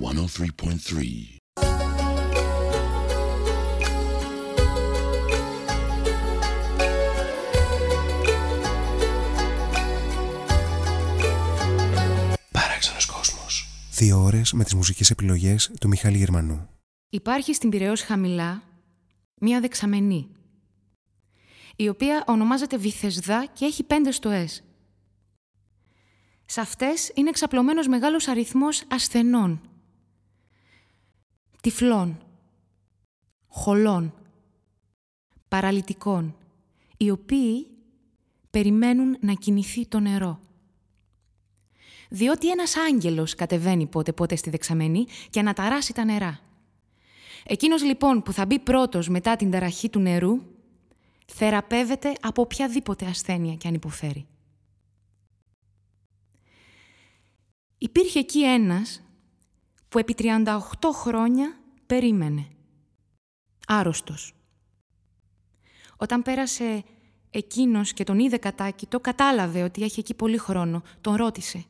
103.3. Παράξενος κόσμος. Δύο ώρες με τις μουσικές επιλογές του Μιχάλη Γερμανού. Υπάρχει στην Πυραιός χαμηλά μία δεξαμενή, η οποία ονομάζεται Βυθεσδά και έχει πέντε στοές. Σε αυτές είναι εξαπλωμένος μεγάλος αριθμός ασθενών, τυφλών, χολών, παραλυτικών, οι οποίοι περιμένουν να κινηθεί το νερό. Διότι ένας άγγελος κατεβαίνει πότε πότε στη δεξαμενή και αναταράσει τα νερά. Εκείνος λοιπόν που θα μπει πρώτος μετά την ταραχή του νερού, θεραπεύεται από οποιαδήποτε ασθένεια και αν υποφέρει. Υπήρχε εκεί ένας που επί 38 χρόνια περίμενε. Άρρωστος. Όταν πέρασε εκείνος και τον είδε το κατάλαβε ότι έχει εκεί πολύ χρόνο. Τον ρώτησε.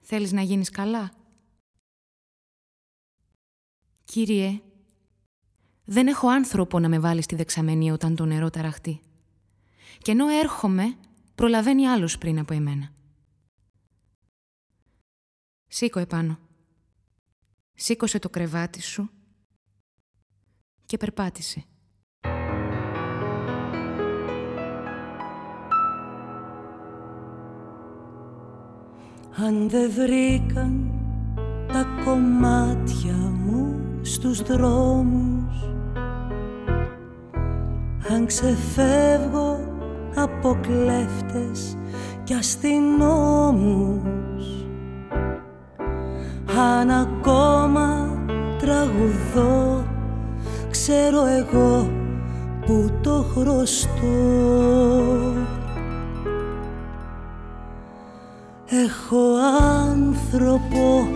«Θέλεις να γίνεις καλά» «Κύριε, δεν έχω άνθρωπο να με βάλει στη δεξαμενή όταν το νερό ταραχτεί. Και ενώ έρχομαι, προλαβαίνει άλλος πριν από εμένα. Σήκω επάνω. Σήκωσε το κρεβάτι σου και περπάτησε. Αν δεν βρήκαν τα κομμάτια μου στους δρόμους αν ξεφεύγω από κλέφτες και αστυνόμους αν ακόμα τραγουδώ ξέρω εγώ που το χρωστώ. Έχω άνθρωπο.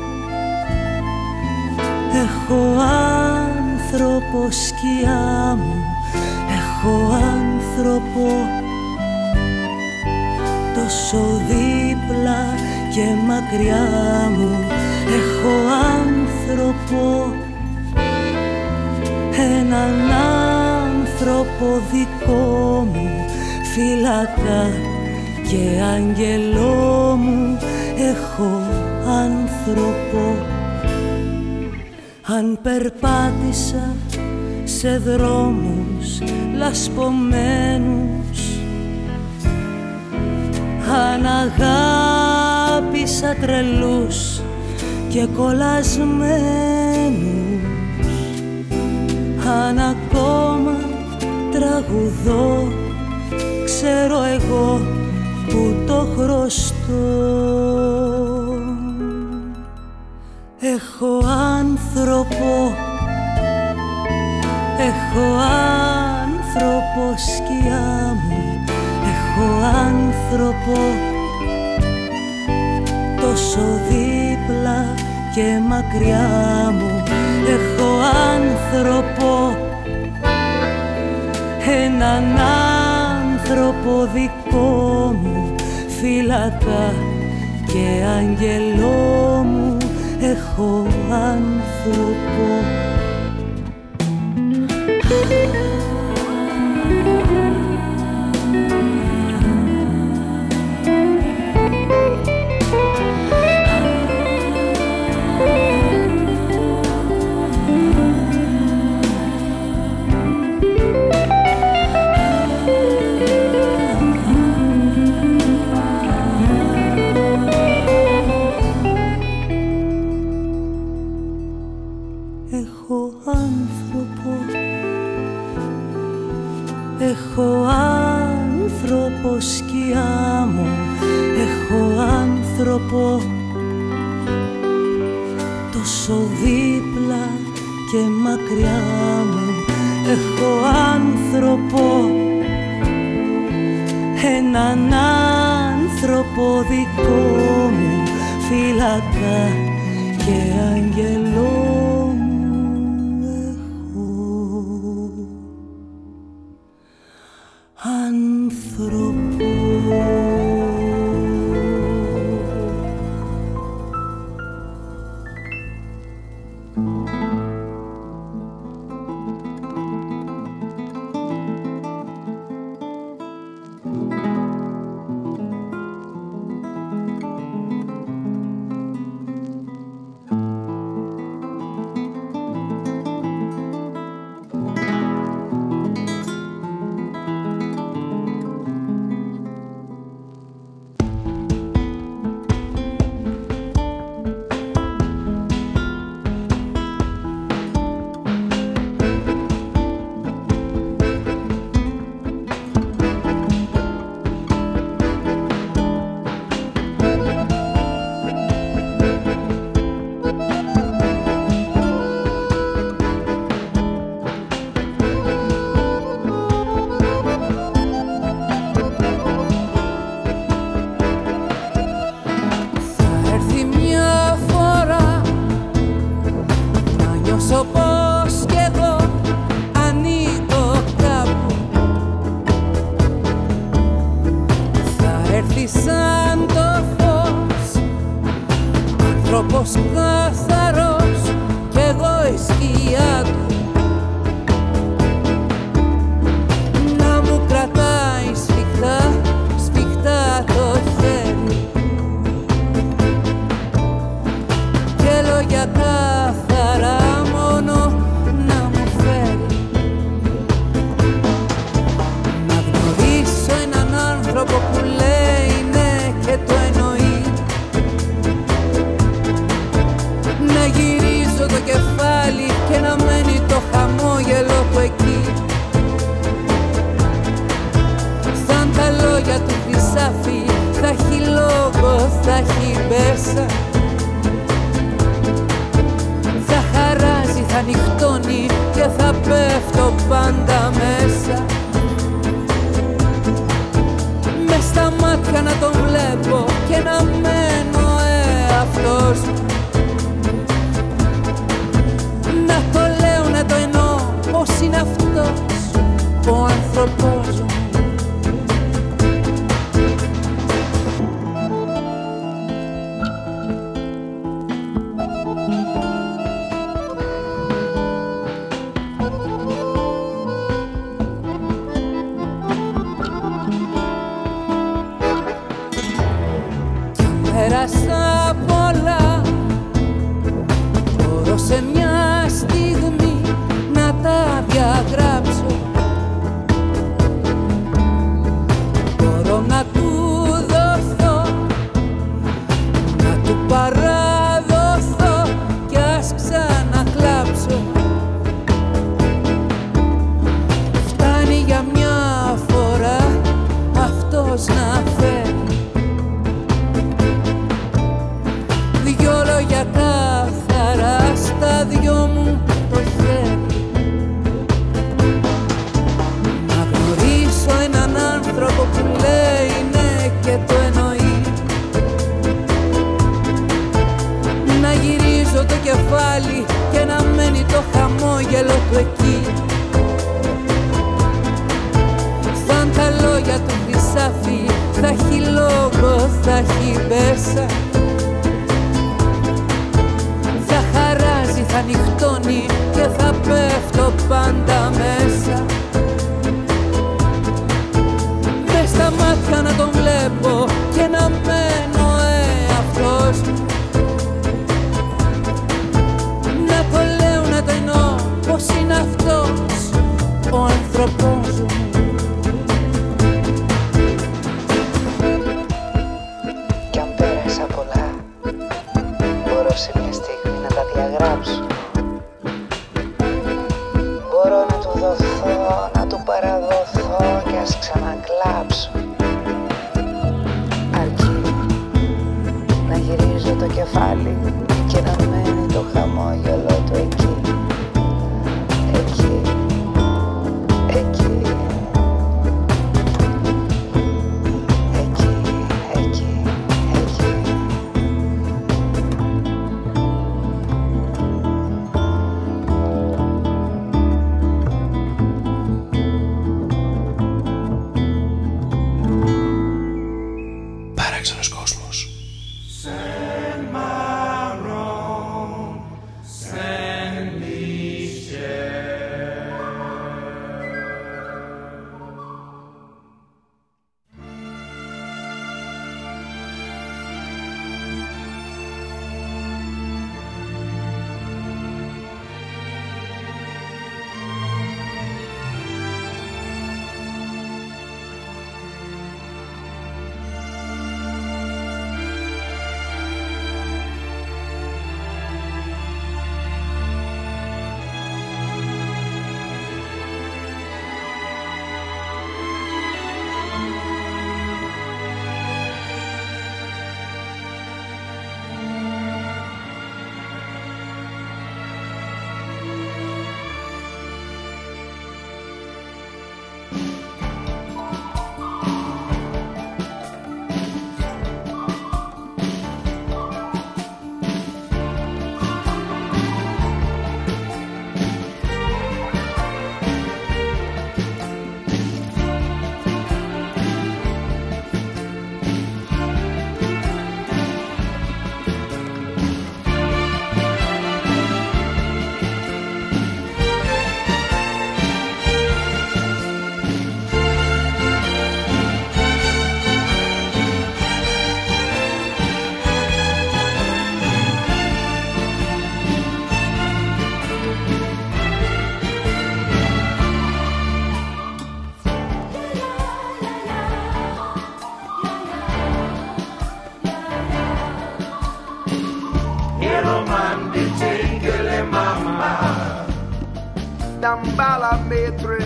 Έχω άνθρωπο σκιά μου. Έχω άνθρωπο. Τόσο δίπλα και μακριά μου Έχω άνθρωπο έναν άνθρωπο δικό μου φύλακα και άγγελό μου. Έχω άνθρωπο. Αν περπάτησα σε δρόμους λασπωμένους αν αγάπησα τρελούς και κολλασμένους. Αν ακόμα τραγουδώ ξέρω εγώ που το χρωστώ. Έχω άνθρωπο Έχω άνθρωπο σκιά μου Έχω άνθρωπο Τόσο δίπλα και μακριά μου Έχω άνθρωπο. Έναν άνθρωπο δικό μου Φύλακα και αγγελό μου έχω άνθρωπο Τόσο δίπλα και μακριά μου Έχω άνθρωπο. Έναν άνθρωπο δικό μου Φύλακα και αγγελό Θα χαράζει, θα νυχτώνει και θα πέφτω πάντα μέσα. Με στα μάτια να τον βλέπω και να μένω εαυτός Να το λέω, να το εννοώ πως είναι αυτός ο άνθρωπος μου balametre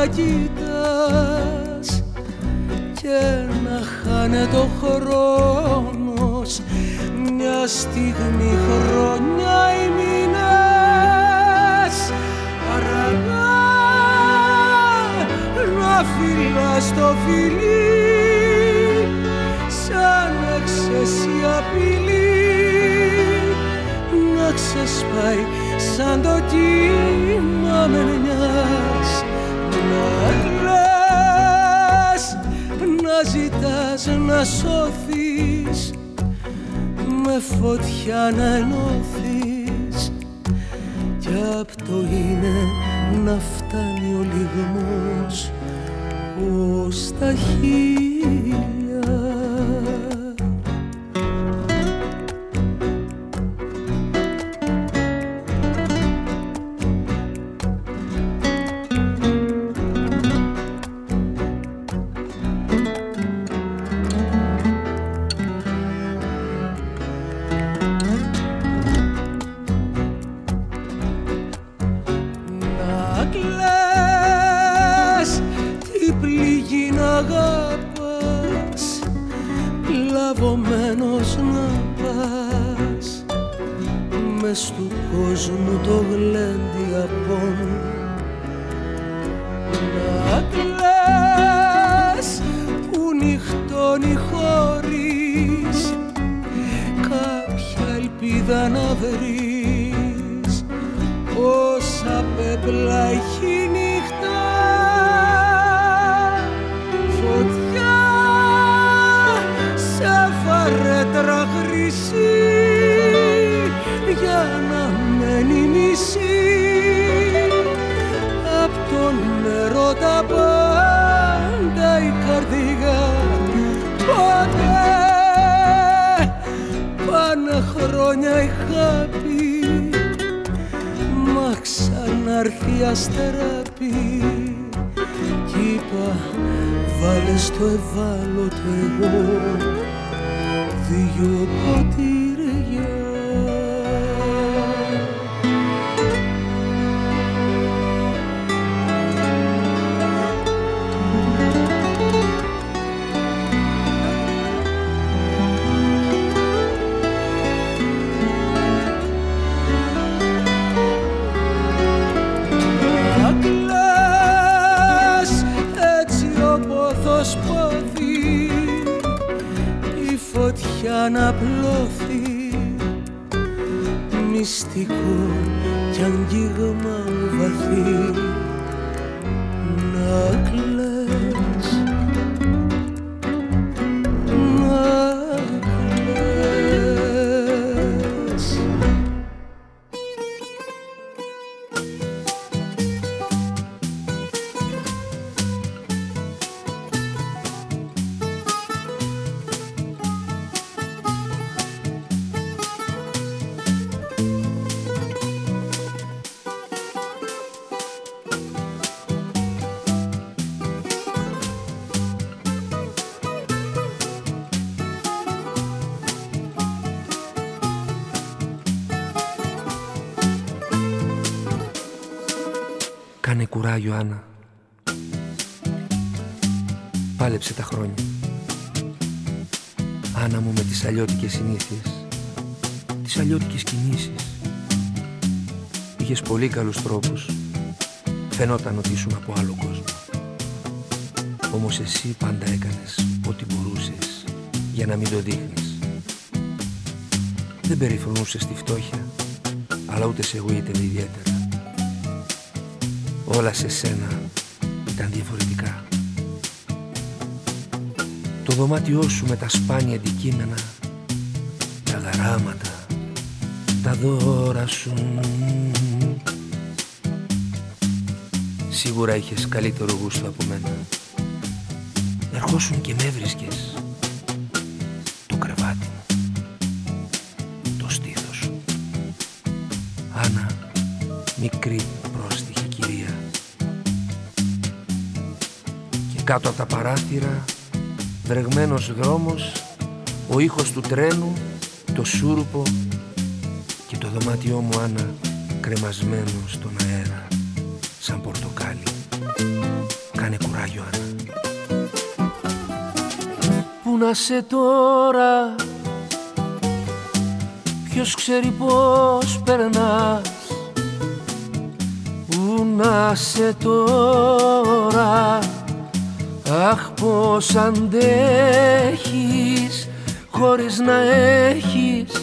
μάτια ξανάρθει αστεράπη κι είπα βάλε στο ευάλωτο εγώ δυο ποτήρια φωτιά να πλώθει μυστικό κι αγγίγμα βαθύ Πάλεψε τα χρόνια. Άννα μου με τις αλλιώτικες συνήθειες, τις αλλιώτικες κινήσεις. Είχες πολύ καλούς τρόπους. Φαινόταν ότι ήσουν από άλλο κόσμο. Όμως εσύ πάντα έκανες ό,τι μπορούσες για να μην το δείχνεις. Δεν περιφρονούσες τη φτώχεια, αλλά ούτε σε εγωίτευε ιδιαίτερα. Όλα σε σένα ήταν διαφορετικά. Το δωμάτιό σου με τα σπάνια αντικείμενα, τα γράμματα, τα δώρα σου. Σίγουρα είχες καλύτερο γούστο από μένα. Ερχόσουν και με έβρισκες. Το κρεβάτι μου. Το στήθος σου. Άννα, μικρή πρόστιχη κυρία. Και κάτω από τα παράθυρα, βρεγμένος δρόμος, ο ήχος του τρένου, το σούρουπο και το δωμάτιό μου Άννα κρεμασμένο στον αέρα σαν πορτοκάλι. Κάνε κουράγιο Άννα. Πού να σε τώρα; Ποιος ξέρει πώς περνάς; Πού να σε τώρα; Αχ πως αντέχεις Χωρίς να έχεις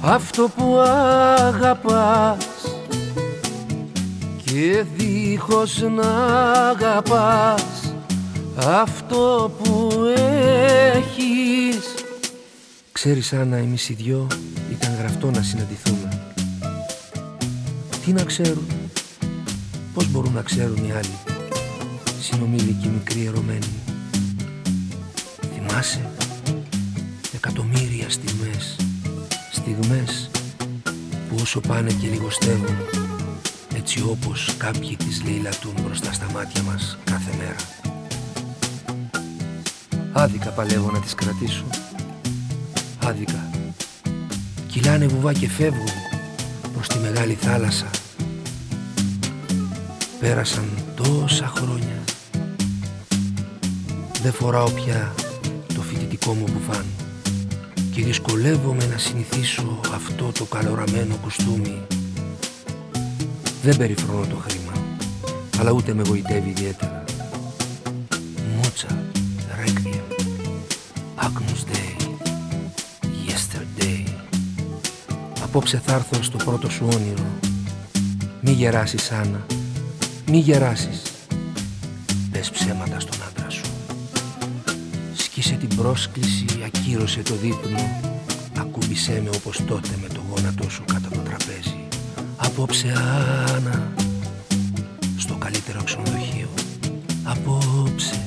Αυτό που αγαπάς Και δίχως να αγαπάς Αυτό που έχεις. Ξέρεις Άννα εμείς οι δυο ήταν γραφτό να συναντηθούμε. Τι να ξέρουν Πώς μπορούν να ξέρουν οι άλλοι; Συνομήλικοι μικροί ερωμένοι Θυμάσαι; Εκατομμύρια στιγμές Στιγμές Που όσο πάνε και λιγοστεύουν Έτσι όπως κάποιοι τις λαιλατούν μπροστά στα μάτια μας κάθε μέρα. Άδικα παλεύω να τις κρατήσω. Άδικα. Κυλάνε βουβά και φεύγουν προς τη μεγάλη θάλασσα. Πέρασαν τόσα χρόνια Δεν φοράω πια το δικό μου μπουφάν και δυσκολεύομαι να συνηθίσω αυτό το καλοραμένο κουστούμι. Δεν περιφρονώ το χρήμα, αλλά ούτε με γοητεύει ιδιαίτερα. Μότσα, Ρέκβιεμ, Agnus Dei, Yesterday. Απόψε θα έρθω στο πρώτο σου όνειρο. Μη γεράσεις, Άννα, μη γεράσεις. Πρόσκληση, ακύρωσε το δείπνο. Ακούμπησέ με όπως τότε με το γόνατό σου κάτω από το τραπέζι. Απόψε, Άννα, στο καλύτερο ξενοδοχείο. Απόψε,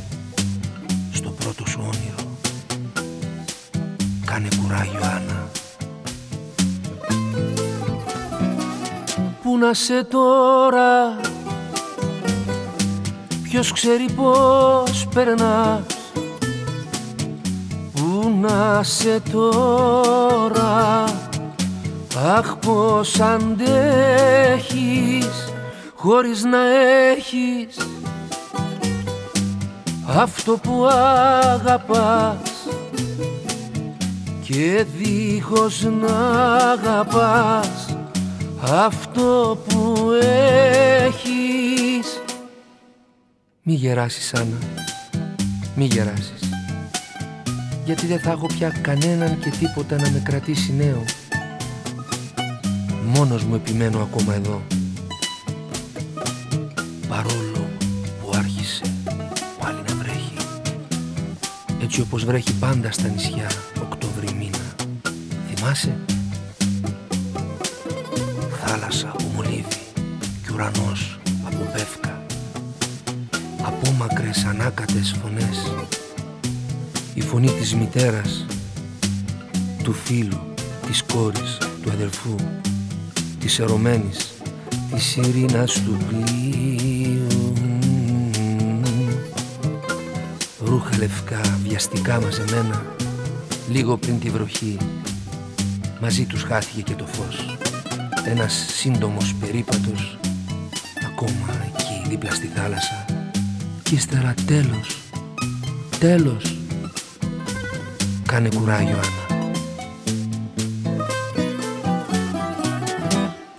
στο πρώτο σου όνειρο. Κάνε κουράγιο, Άννα. Πού να σε τώρα; Ποιος ξέρει πώς περνάς; Πού να σε τώρα. Αχ πως αντέχεις Χωρίς να έχεις Αυτό που αγαπάς Και δίχως να αγαπάς αυτό που έχεις. Μη γεράσεις Άννα, μη γεράσεις Γιατί δεν θα έχω πια κανέναν και τίποτα να με κρατήσει νέο. Μόνος μου επιμένω ακόμα εδώ. Παρόλο που άρχισε πάλι να βρέχει Έτσι όπως βρέχει πάντα στα νησιά Οκτώβρη μήνα. Θυμάσαι; Θάλασσα από μολύβι και ουρανός από πεύκα. Απόμακρες ανάκατες φωνές η φωνή της μητέρας του φίλου, της κόρης, του αδελφού της ερωμένης της ειρήνας του πλοίου. Ρούχα λευκά βιαστικά μαζεμένα λίγο πριν τη βροχή μαζί τους χάθηκε και το φως. Ένας σύντομος περίπατος ακόμα εκεί δίπλα στη θάλασσα. Και ύστερα τέλος, τέλος κάνε κουράγιο Άννα.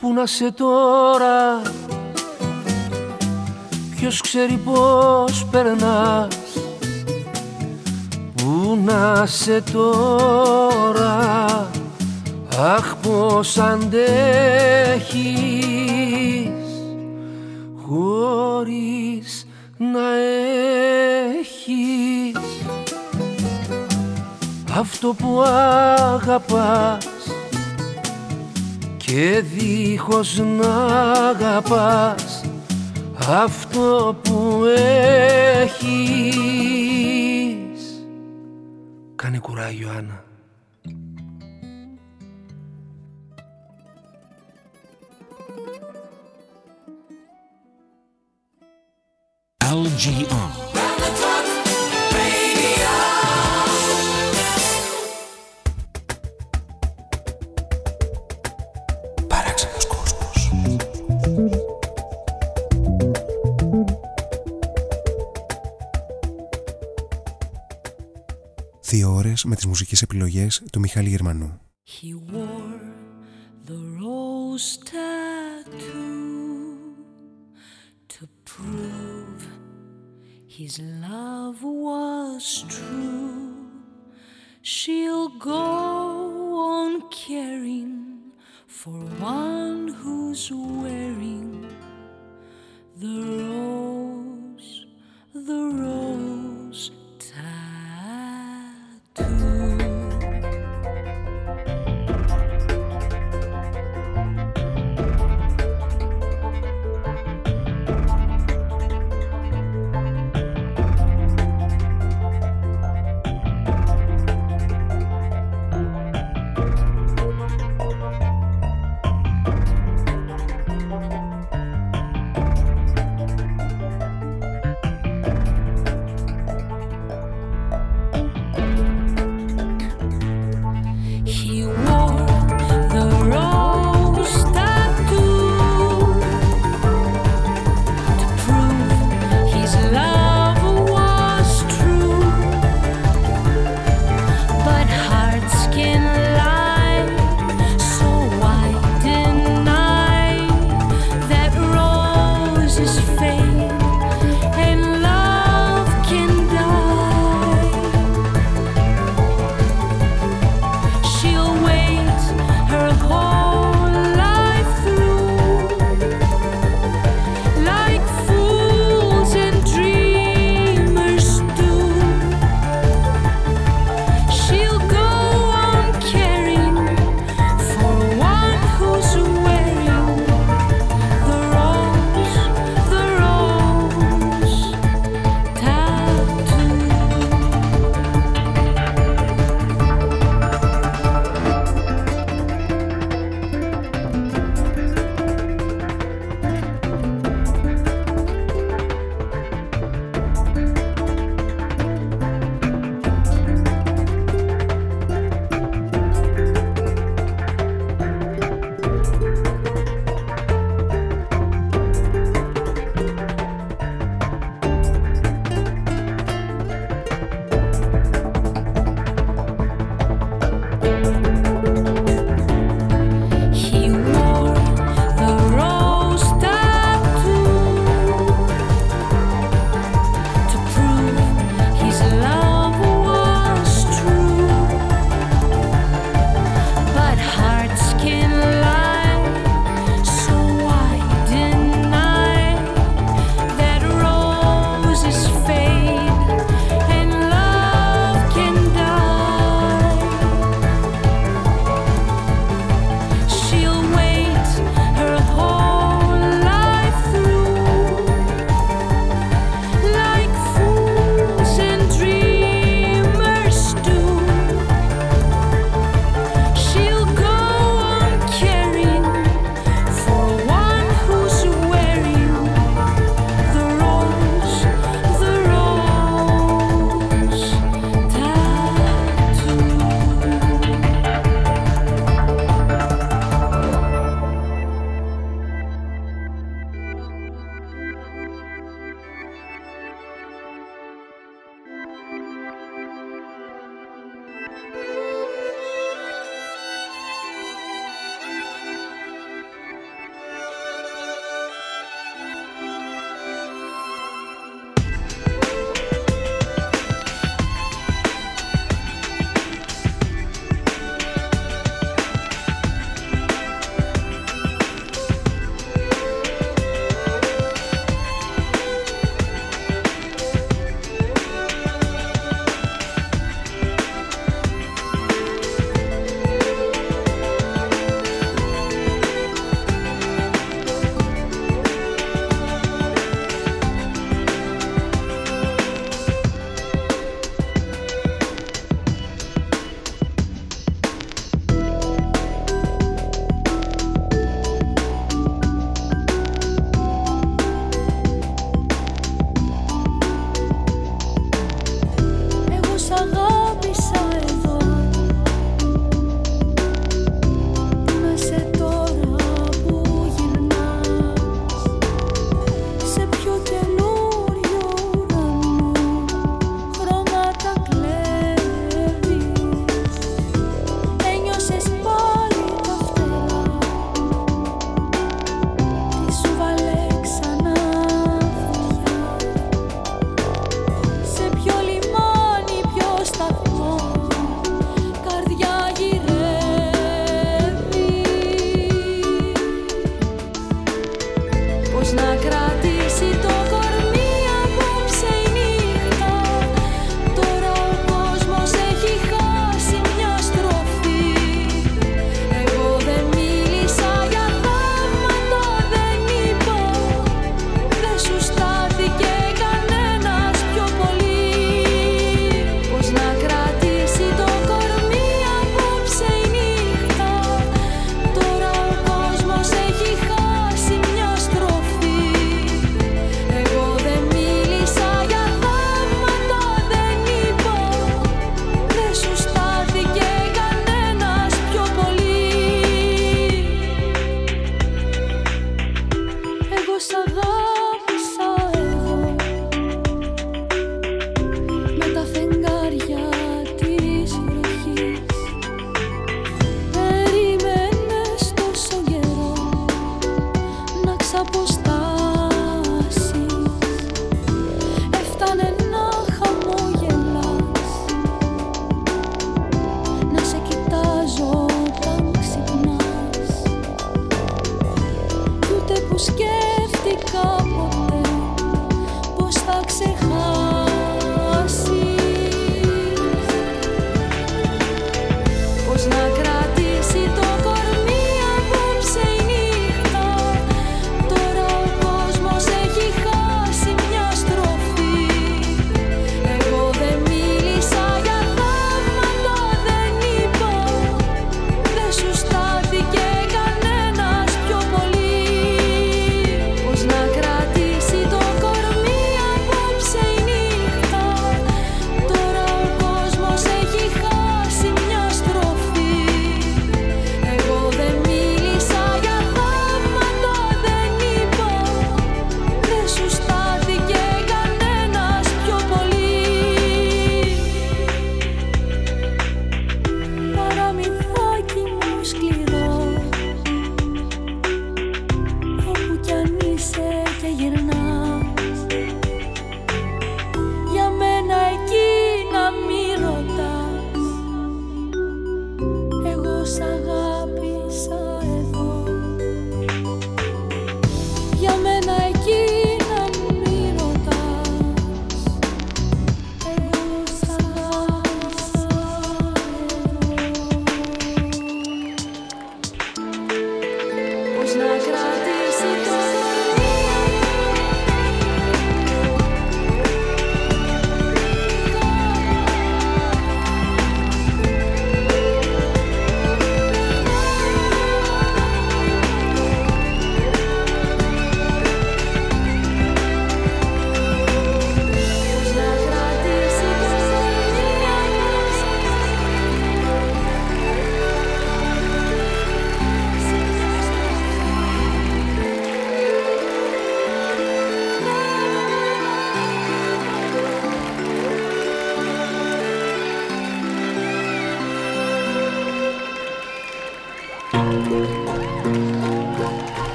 Πού να σε τώρα; Ποιος ξέρει πώς περνάς; Πού να σε τώρα; Αχ πως αντέχεις; Χωρίς να έχεις αυτό που αγαπάς και δίχως να αγαπάς αυτό που έχεις. Κάνε κουράγιο Άννα. LGR. Δύο ώρες με τις μουσικές επιλογές του Μιχάλη Γερμανού. He wore the rose tattoo to prove his love was true. She'll go on caring for one who's wearing the rose, the rose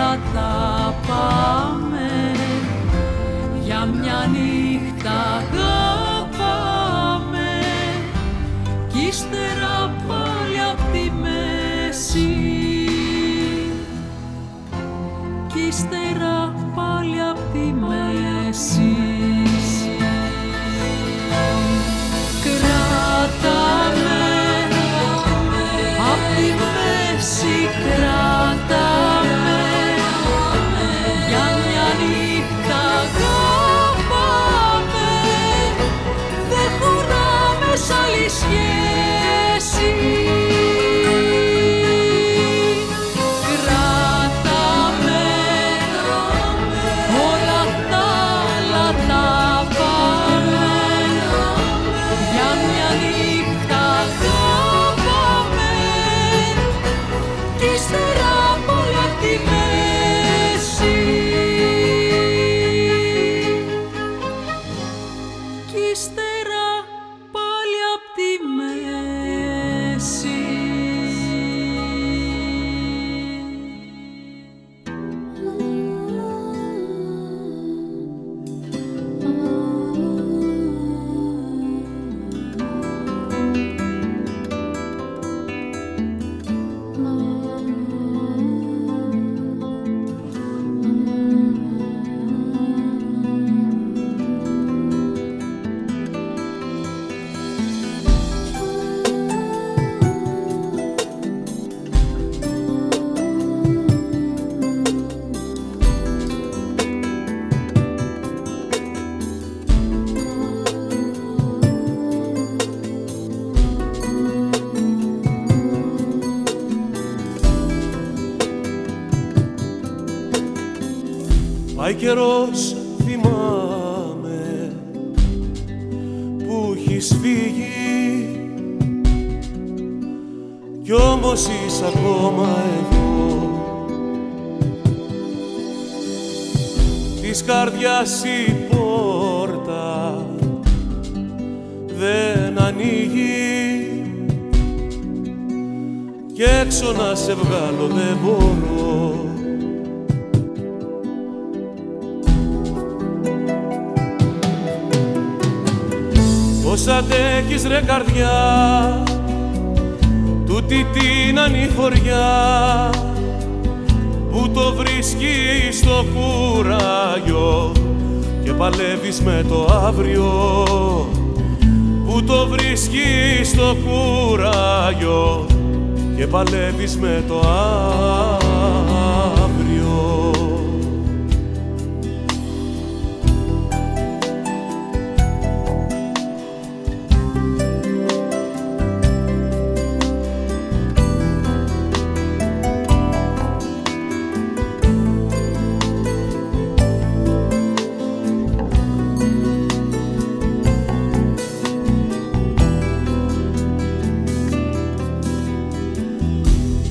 όλα τα πάμε για μια νύχτα.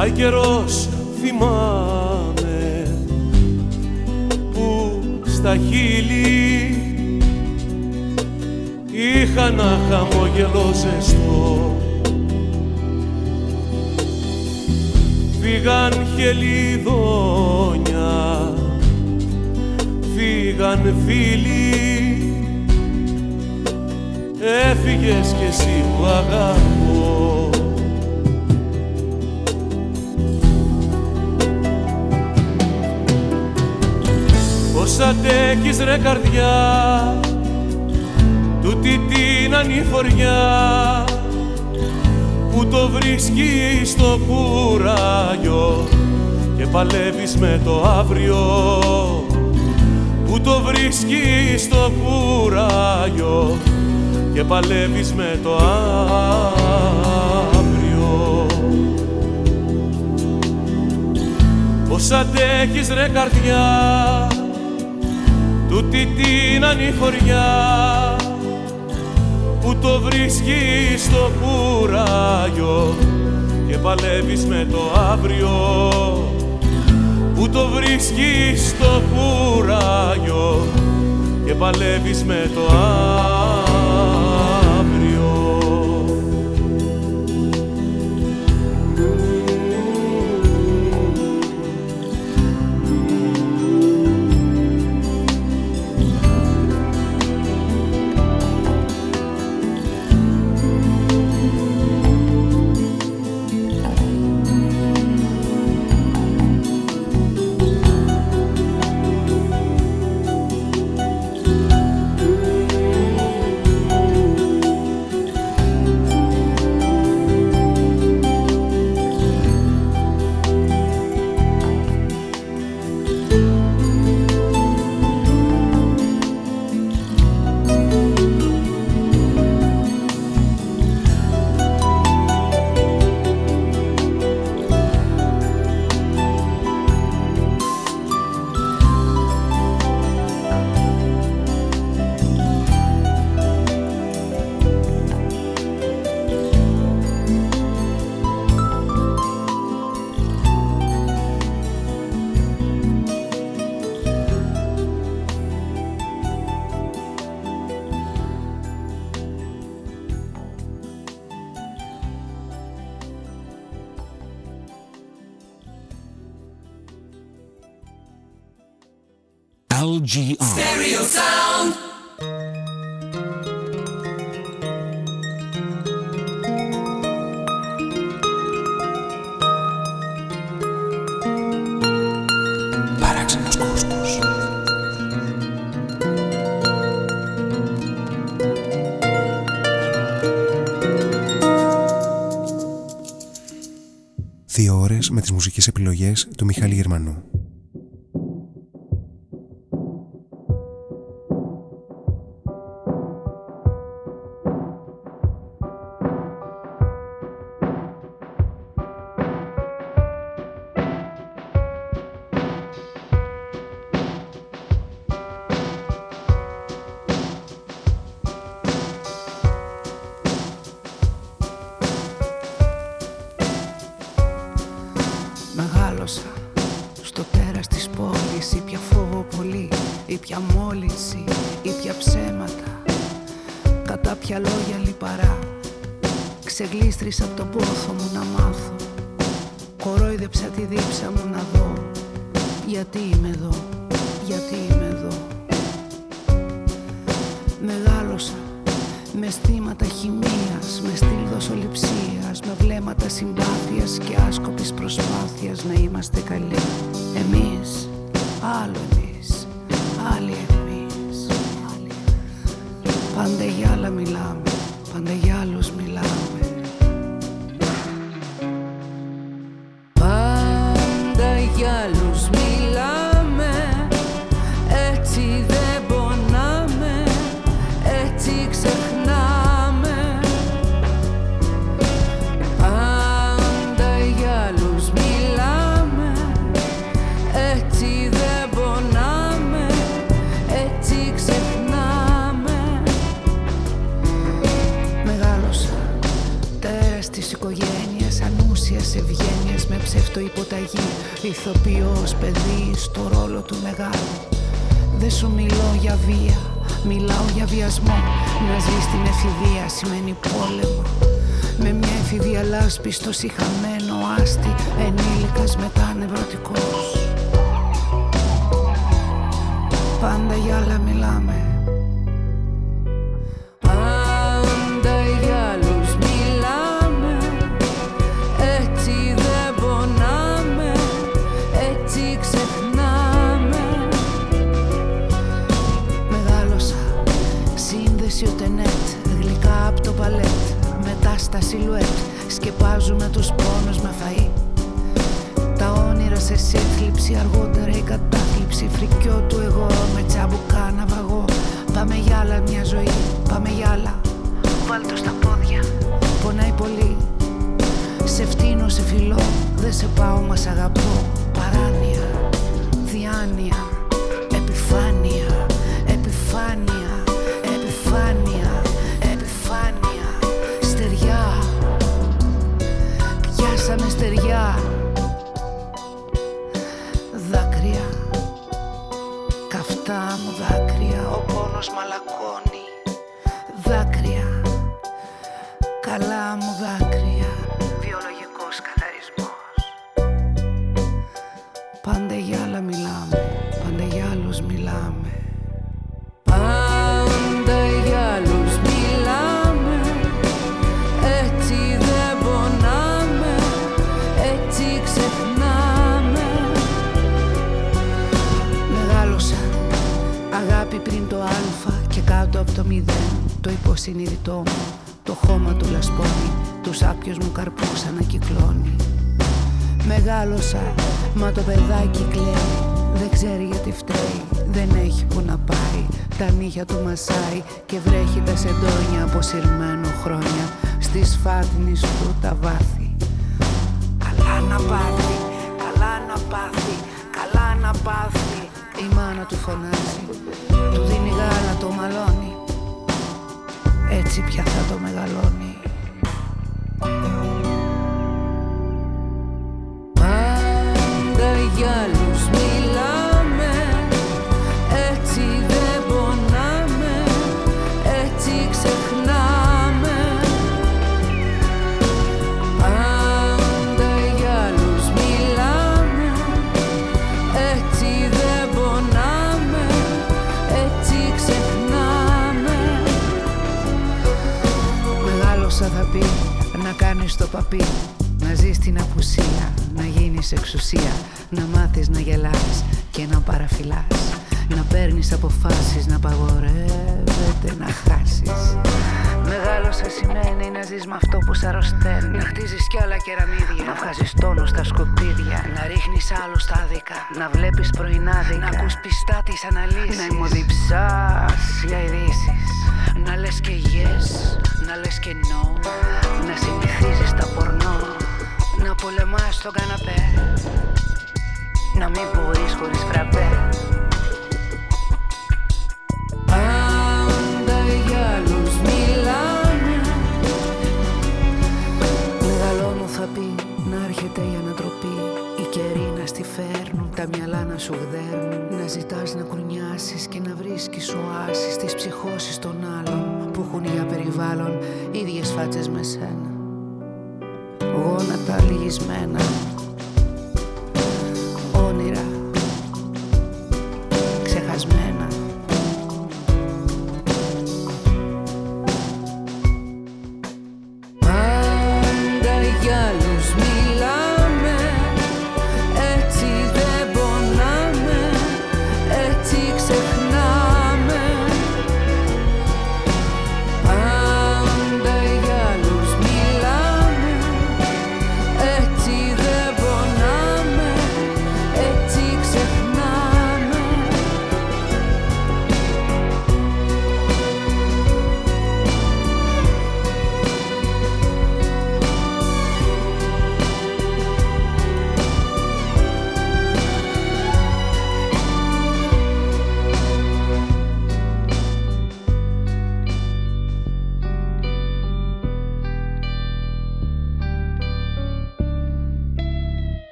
Πάει θυμάμαι που στα χείλη είχα ένα χαμόγελο ζεστό. Φύγαν χελιδόνια, φύγαν φίλοι. Έφυγες και εσύ που αντέχεις ρε καρδιά τούτη την ανηφοριά που το βρίσκει στο κουράγιο και παλεύεις με το αύριο. Που το βρίσκει στο κουράγιο και παλεύεις με το αύριο. Πώς αντέχεις ρε καρδιά τούτη την ανηφοριά που το βρίσκει στο κουράγιο και παλεύεις με το αύριο που το βρίσκει στο κουράγιο και παλεύεις με το αύριο Κατά πια λόγια λιπαρά. Ξεγλίστρισα από τον πόθο μου να μάθω. Κορόιδεψα τη δίψα μου να δω. Γιατί είμαι εδώ, γιατί είμαι εδώ. Μεγάλωσα με αισθήματα χημείας, με στυλ δοσοληψίας, με βλέμματα συμπάθειας και άσκοπης προσπάθειας να είμαστε καλοί. Εμείς, άλλο εμείς, Μεγάλωσα, μα το παιδάκι κλαίει. Δεν ξέρει γιατί φταίει, δεν έχει που να πάει. Τα νύχια του μασάει και βρέχει τα σεντόνια Αποσυρμένο χρόνια. Στις φάτνης του τα βάθη. Καλά να πάθει, καλά να πάθει, καλά να πάθει. Η μάνα του φωνάζει, του δίνει γάλα το μαλώνει. Έτσι πια θα το μεγαλώνει να κάνεις το παπί Να ζεις την απουσία, να γίνεις εξουσία Να μάθεις να γελάς και να παραφυλάς Να παίρνεις αποφάσεις, να παγορεύεται να χάσεις. Μεγάλωσα σημαίνει να ζεις με αυτό που σ' αρρωσταίνει. Να χτίζεις κι άλλα κεραμίδια Να βγάζεις τόνο στα σκουπίδια Να ρίχνεις άλλους τα άδικα Να βλέπεις πρωινάδικα Να ακούς πιστά τις αναλύσεις. Να ημωδιψάς για ειδήσεις. Να λες και yes, να λες και no. Να συνηθίζεις τα πορνό. Να πολεμάς στον καναπέ. Να μην μπορείς χωρίς φραπέ πει να έρχεται η ανατροπή. Οι καιροί να στη φέρνουν, τα μυαλά να σου γδέρνουν Να ζητάς να κουνιάσεις και να βρίσκεις οάσεις Στις ψυχώσεις των άλλων που έχουν για περιβάλλον Ίδιες φάτσες με σένα. Γόνατα λυγισμένα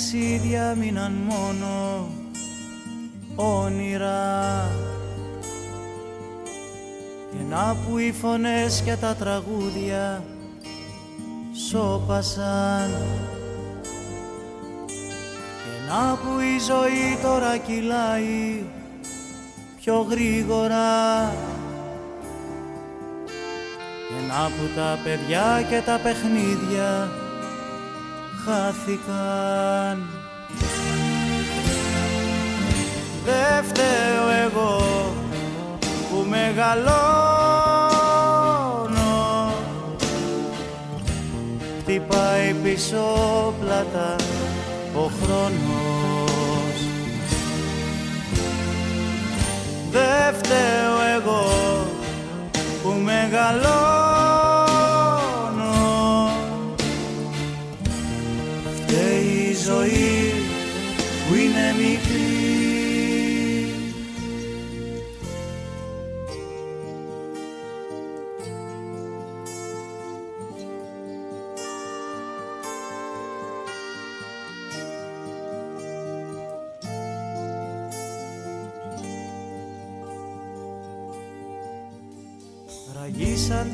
ταξίδια μείναν μόνο όνειρα. Και να που οι φωνές και τα τραγούδια σώπασαν. Και να που η ζωή τώρα κυλάει πιο γρήγορα. Και να που τα παιδιά και τα παιχνίδια χάθηκαν. Δεν φταίω εγώ που μεγαλώνω. Χτυπάει πίσω πλάτα ο χρόνος. Δεν φταίω εγώ που μεγαλώνω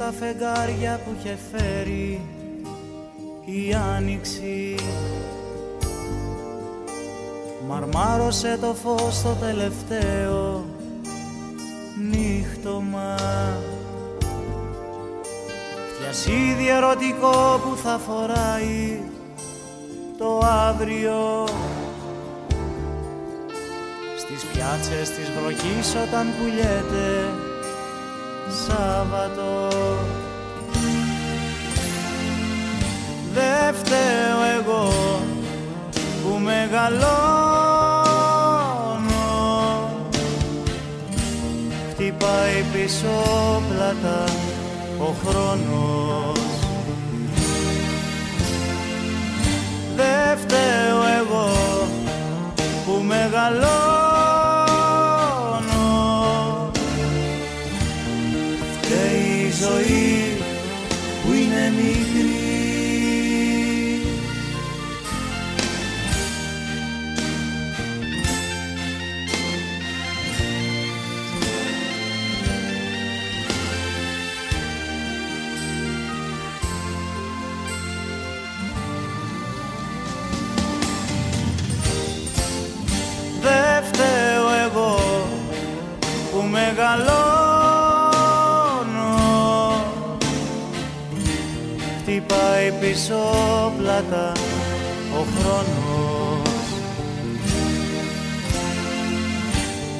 τα φεγγάρια που είχε φέρει η άνοιξη. Μαρμάρωσε το φως το τελευταίο νύχτωμα. Φτιασίδι ερωτικό που θα φοράει το αύριο Στις πιάτσες της βροχής όταν πουλιέται Σάββατο. Δε φταίω εγώ που μεγαλώνω. Χτυπάει πίσω πλάτα ο χρόνος. Δε φταίω εγώ που μεγαλώνω Φταίει Χτυπάει πίσω πλάτα ο χρόνος.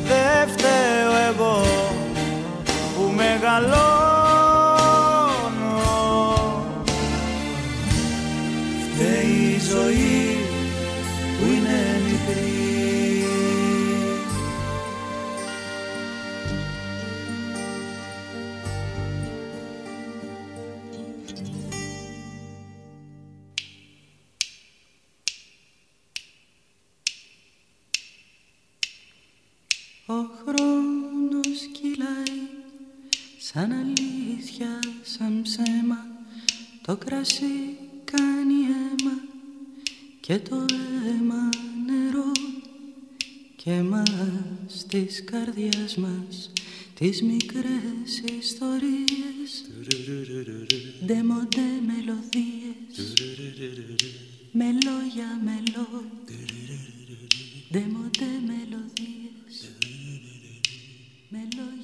Δε φταίω εγώ που μεγαλώνω σαν αλήθεια, σαν ψέμα Το κρασί κάνει αίμα και το αίμα νερό Και εμάς της καρδιάς μας τις μικρές ιστορίες. Ντεμοντέ μελωδίες με λόγια μελό Ντεμοντέ μελωδίες με λόγια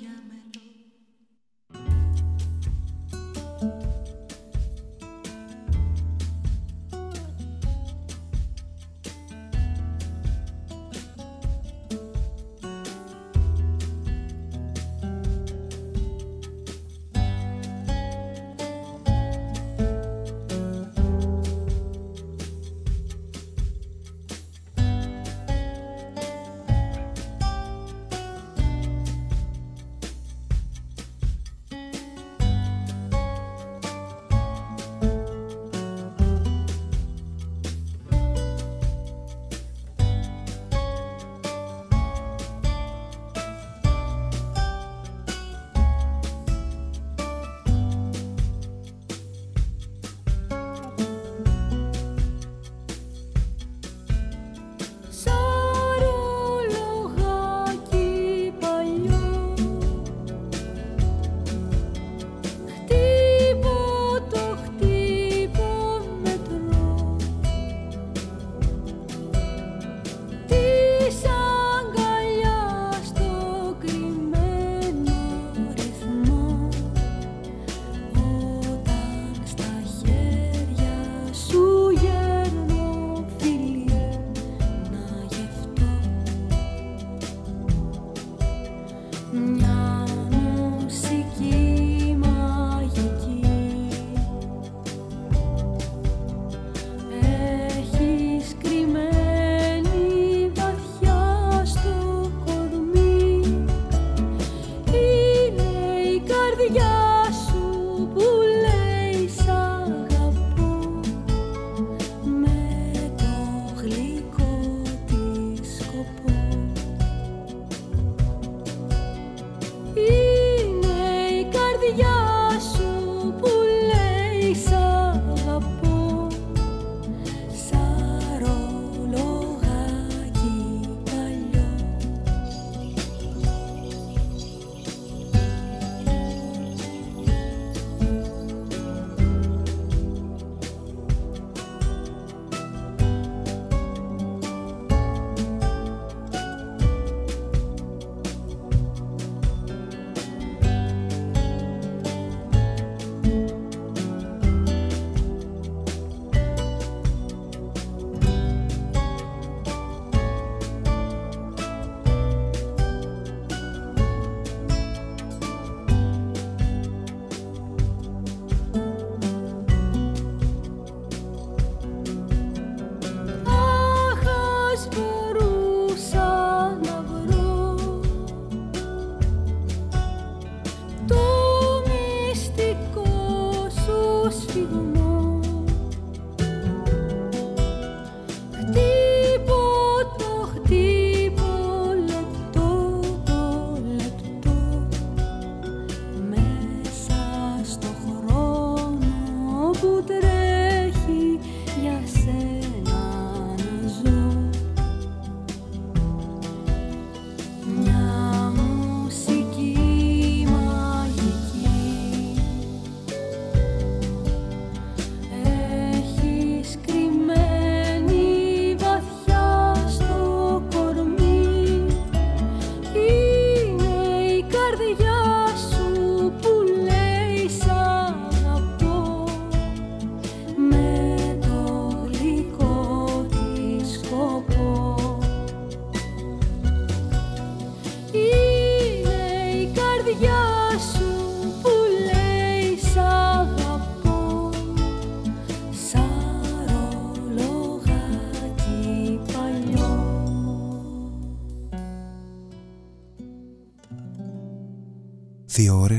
you.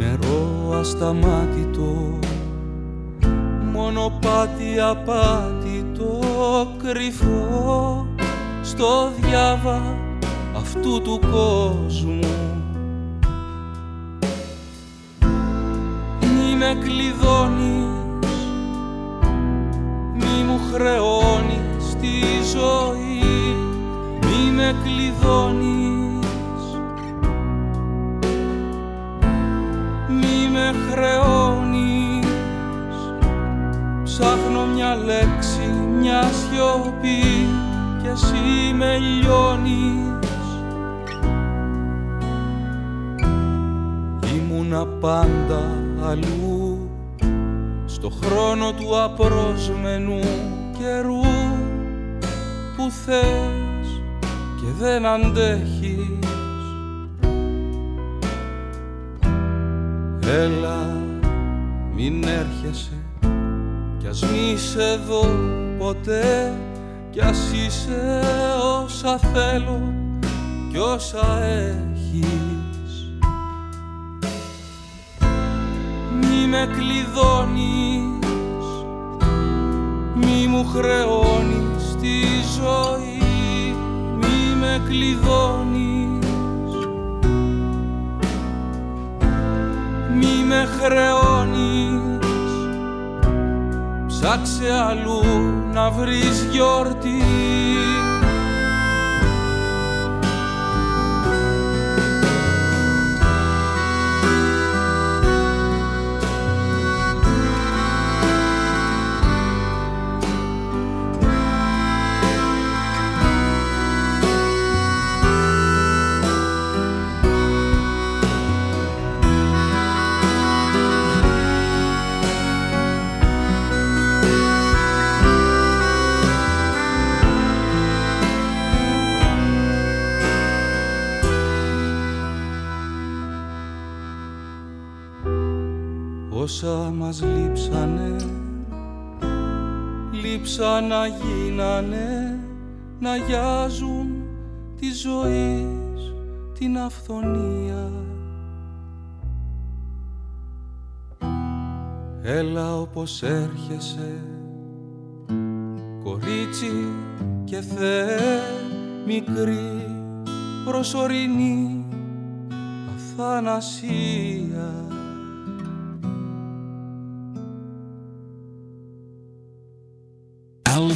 Νερό ασταμάτητο Μονοπάτι απάτητο κρυφό. Στο διάβα αυτού του κόσμου. Με κλειδώνεις Μη μου χρεώνεις τη ζωή. Μη με κλειδώνεις χρεώνεις. Ψάχνω μια λέξη, μια σιωπή Κι εσύ με λιώνεις. Ήμουνα πάντα αλλού στο χρόνο του απρόσμενου καιρού που θες και δεν αντέχεις Έλα μην έρχεσαι. Κι ας μη σε δω ποτέ. Κι ας είσαι όσα θέλω κι όσα έχεις. Μη με κλειδώνεις. Μη μου χρεώνεις τη ζωή. Μη με κλειδώνεις Μη με χρεώνεις. Ψάξε αλλού να βρεις γιορτή Λείψα να γίνανε Να γιάζουν τη ζωή την αυθονία. Έλα όπως έρχεσαι Κορίτσι και θεέ μικρή προσωρινή αθανασία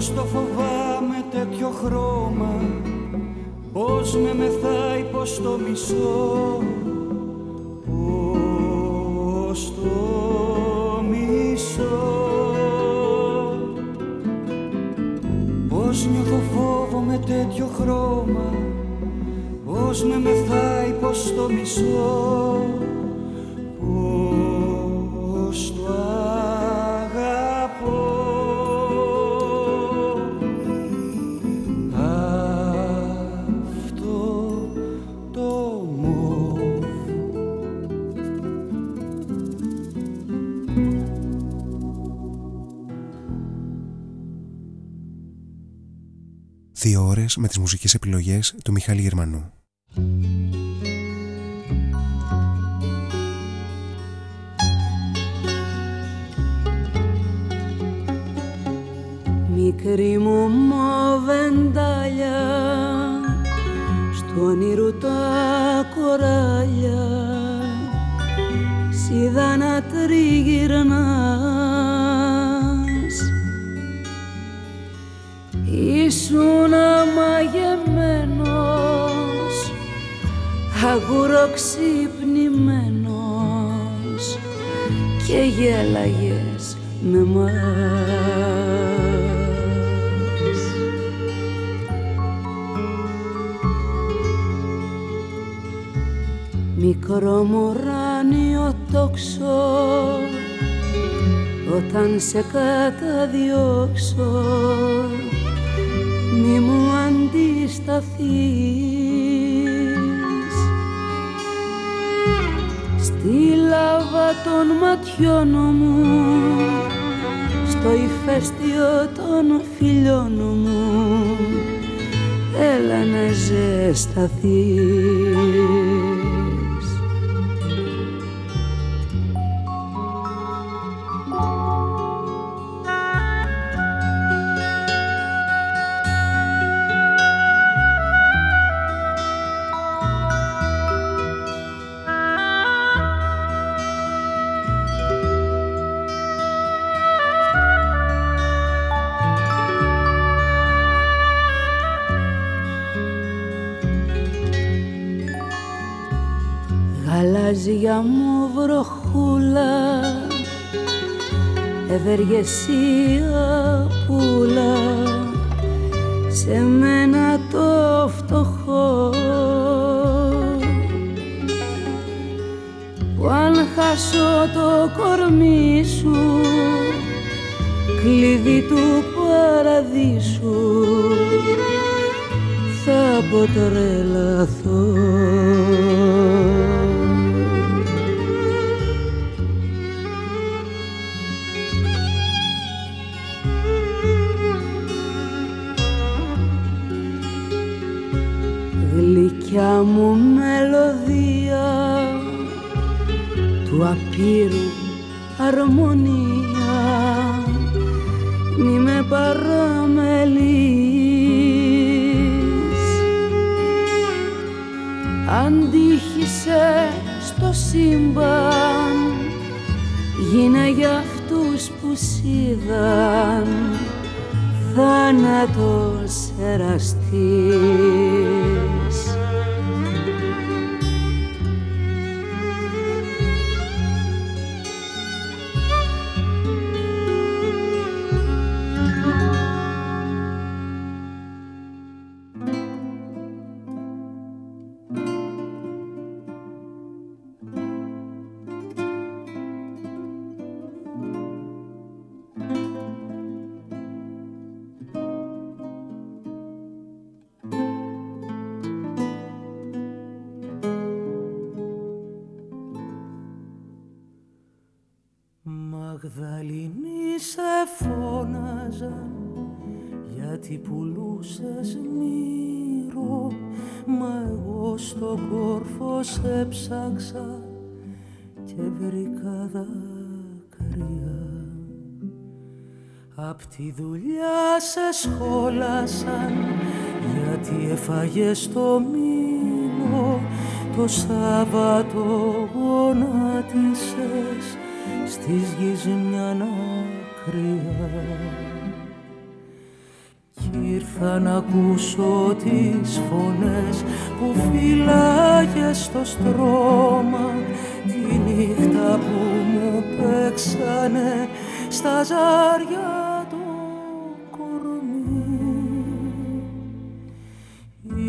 Πώς το φοβάμαι τέτοιο χρώμα Πώς με μεθάει, πώς το μισό; Πώς το μισό; Πώς νιώθω φόβο με τέτοιο χρώμα Πώς με μεθάει, πώς το μισό; ώρες με τις μουσικές επιλογές του Μιχάλη Γερμανού. Μικρή μου μοβεντάλια στο όνειρου τα κοράλια Σίδα να τριγυρνάς Ήσουν αγουροξυπνημένος και γέλαγες με μας. Μικρό μωράνιο τόξο όταν σε καταδιώξω μη μου αντισταθείς των ματιών μου στο ηφαίστειο των φιλιών μου. Έλα να ζεσταθείς 是 αρμονία μη με παραμελείς. Αντίχησε στο σύμπαν γίνε για αυτούς που σίδαν θάνατος εραστής έψαξα και βρήκα δάκρυα. Απ' τη δουλειά σε σχόλασαν γιατί έφαγε το μήλο το Σάββατο γονάτισες στις γης μια κρυά Ήρθα να ακούσω τις φωνές που φυλάγες στο στρώμα τη νύχτα που μου παίξανε στα ζάρια το κορμί.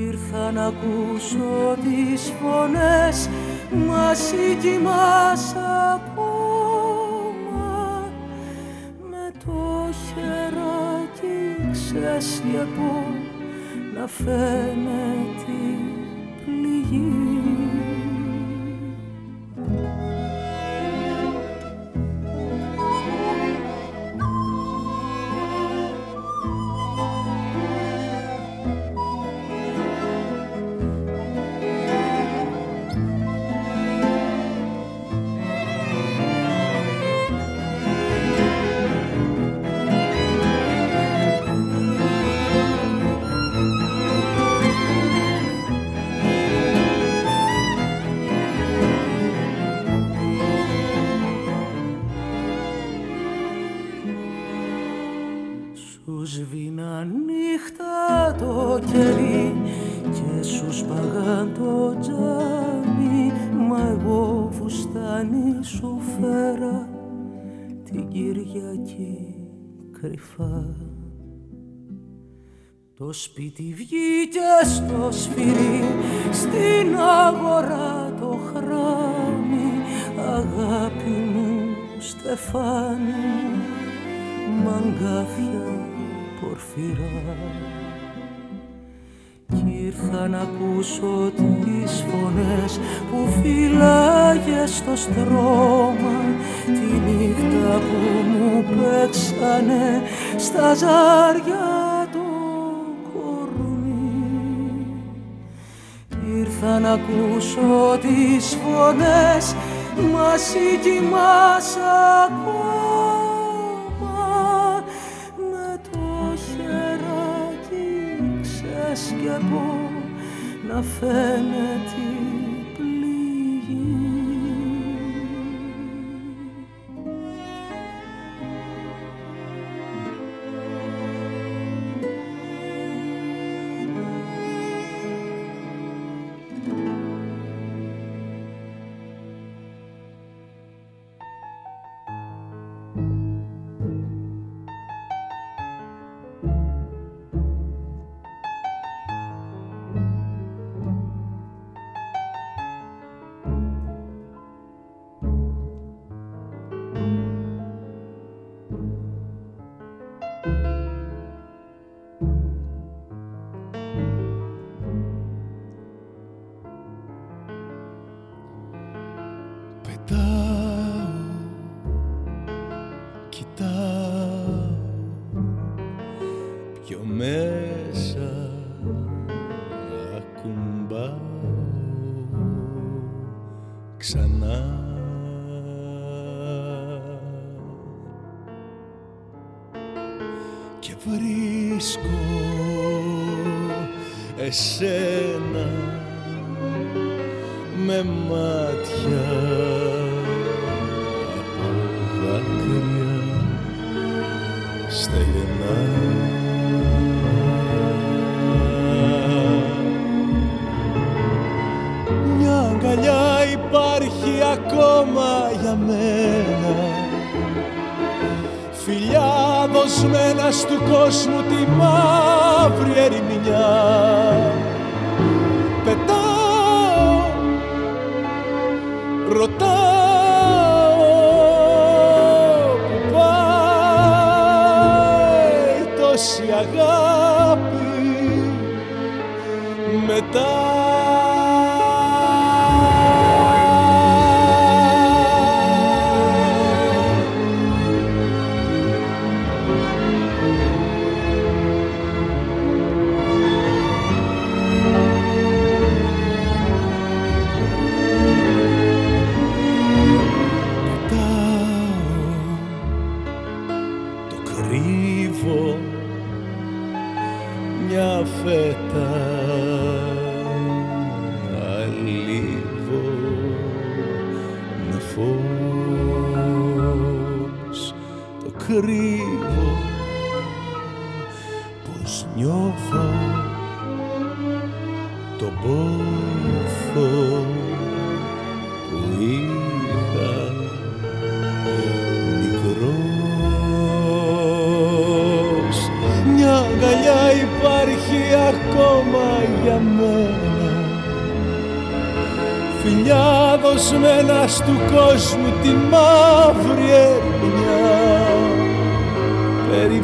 Ήρθα να ακούσω τις φωνές μαζί κοιμάσαι ξέσλιεπο να φαίνεται πληγή νύχτα το κερί και σου σπαγάν το τζάμι. Μα εγώ φουστάνι σου φέρα την Κυριακή κρυφά. Το σπίτι βγήκε στο σφυρί, στην αγορά το χράμι, αγάπη μου, στεφάνι μου, μαγκάφια πορφυρά. Κι ήρθα να ακούσω τις φωνές που φυλάγε στο στρώμα. Τη νύχτα που μου παίξανε στα ζάρια Θα να ακούσω τις φωνές μαζί κοιμάς ακόμα να φαίνεται say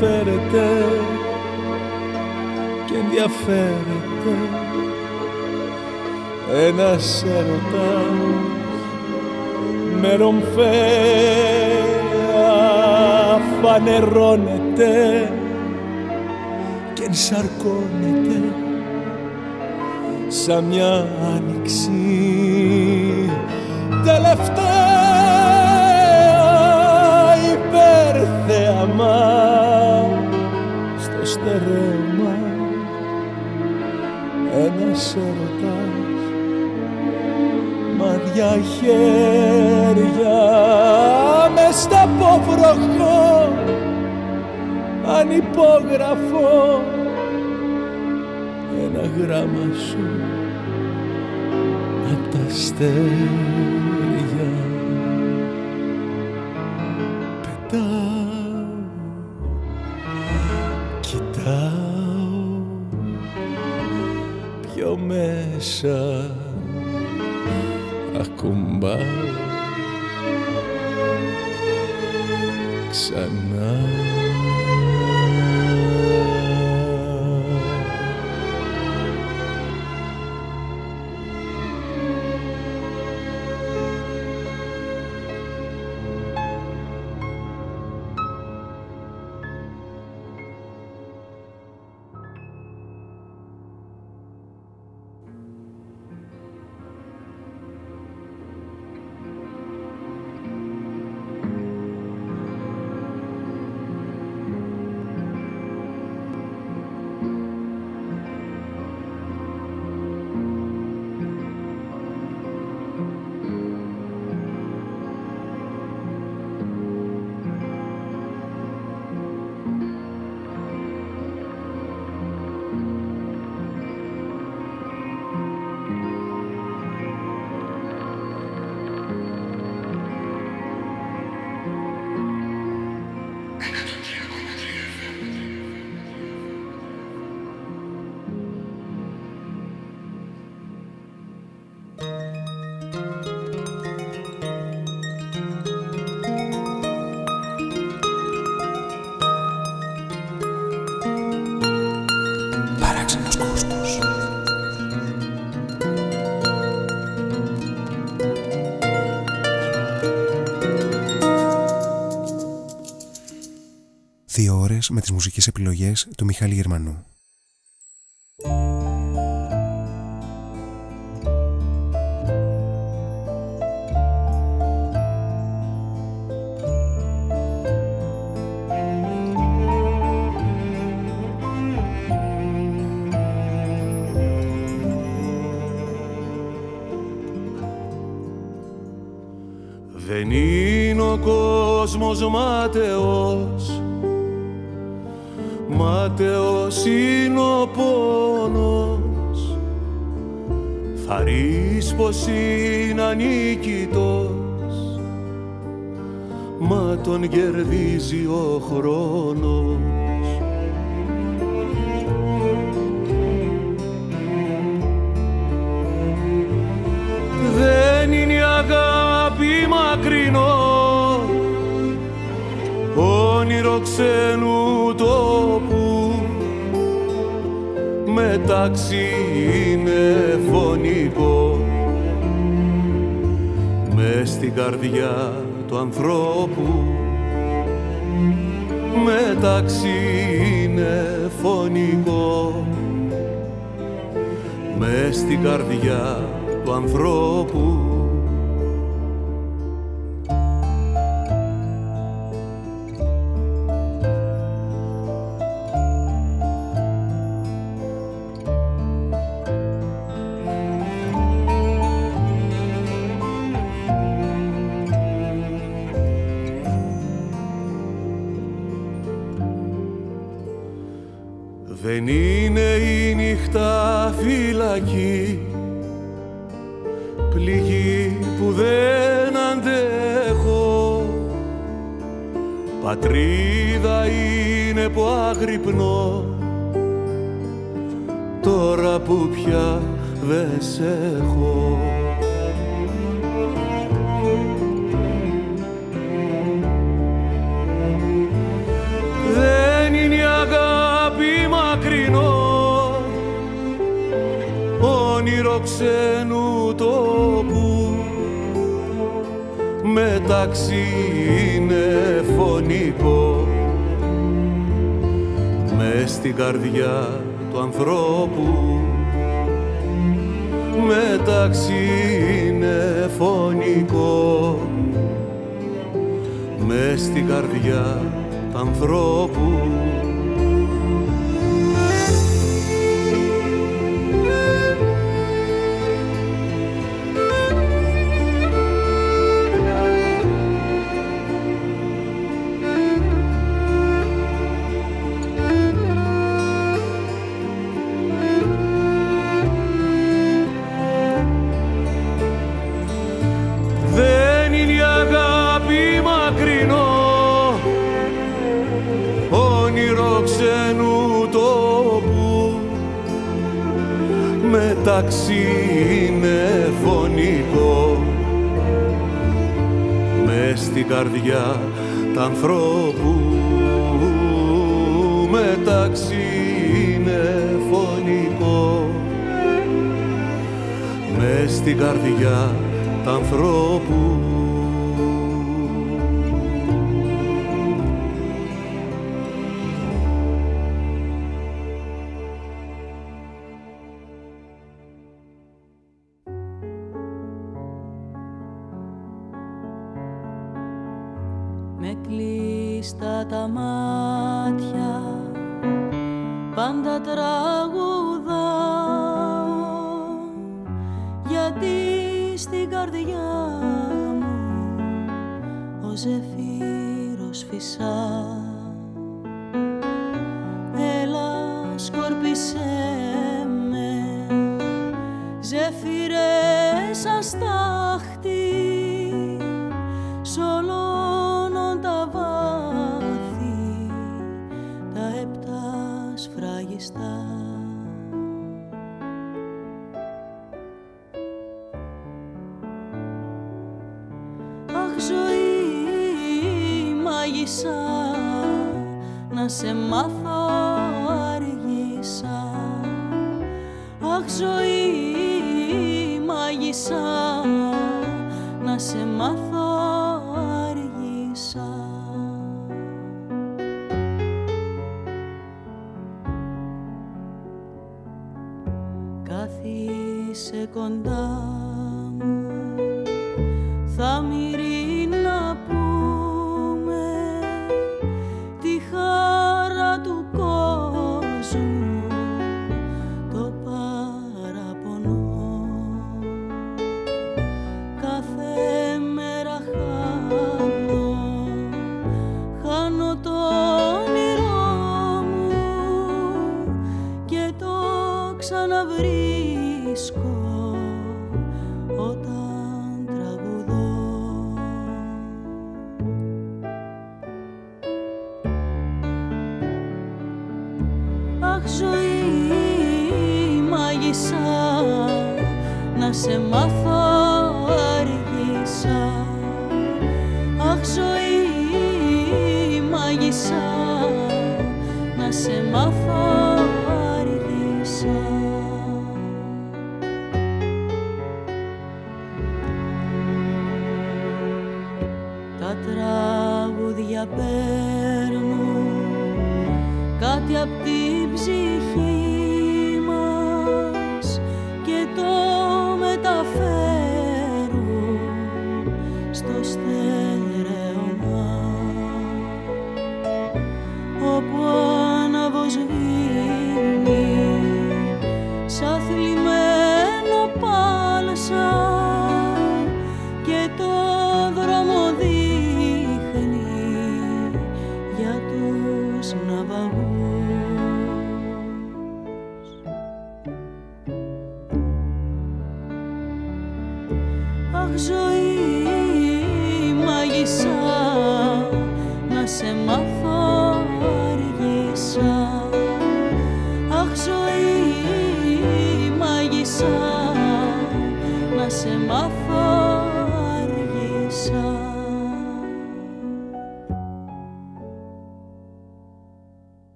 περιφέρεται και ενδιαφέρεται. Ένας έρωτας με ρομφέα φανερώνεται και ενσαρκώνεται σαν μια άνοιξη. Τελευταία υπερθέαμα στο στερέωμα ένας έρωτας μαδιά χέρια. Μες στα πόβροχο ανυπόγραφο. Ένα γράμμα σου. Απ' τα αστέρια με τις μουσικές επιλογές του Μιχάλη Γερμανού. Δεν είναι ο κόσμος μάταιος είναι ανίκητος μα τον κερδίζει ο χρόνος. Δεν είναι η αγάπη μακρινό. Όνειρο ξένου τόπου. Μεταξύ είναι φωνικό. με στην καρδιά του ανθρώπου. Μεταξύ είναι φωνικό. Μες στην καρδιά του ανθρώπου semaphore.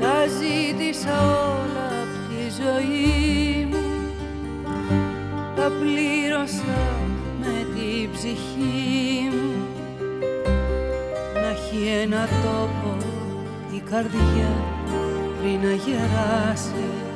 τα ζήτησα όλα από τη ζωή μου. Τα πλήρωσα με την ψυχή μου. Να έχει ένα τόπο η καρδιά πριν να γεράσει.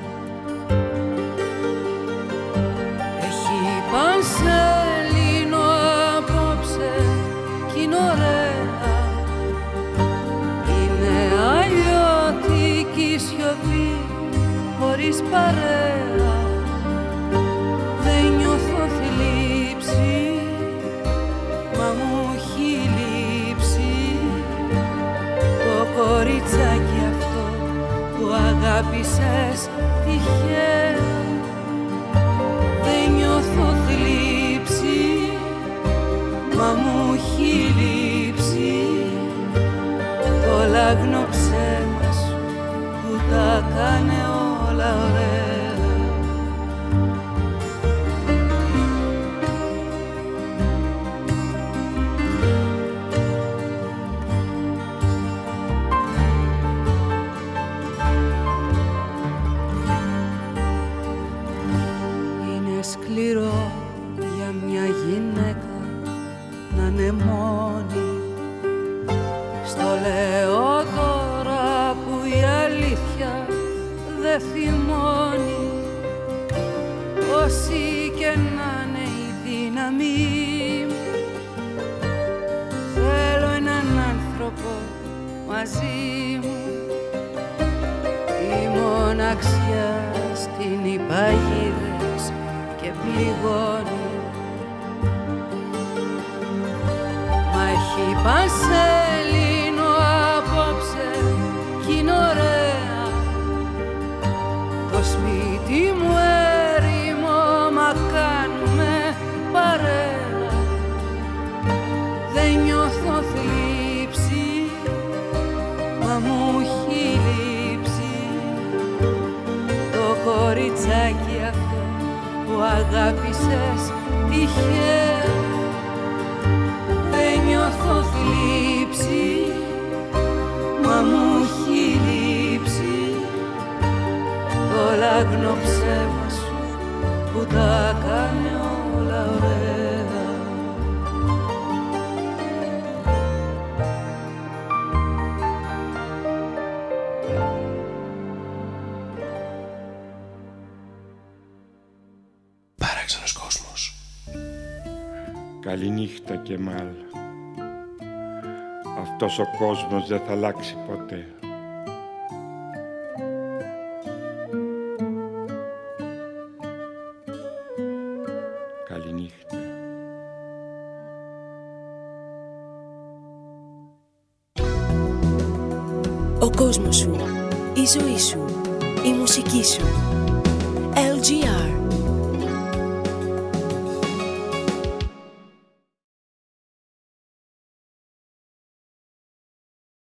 Χωρίς παρέα. Δεν νιώθω θλίψη μα μου έχει λείψει. Το κοριτσάκι αυτό που αγάπησες τυχαία. Δεν νιώθω θλίψη μα μου έχει λείψει. Το λάγνο ψέμα σου που τα κάνε όλα ωραία Καληνύχτα και μάλ. Αυτός ο κόσμος δεν θα αλλάξει ποτέ. Καληνύχτα. Ο κόσμος σου, η ζωή σου, η μουσική σου. LGR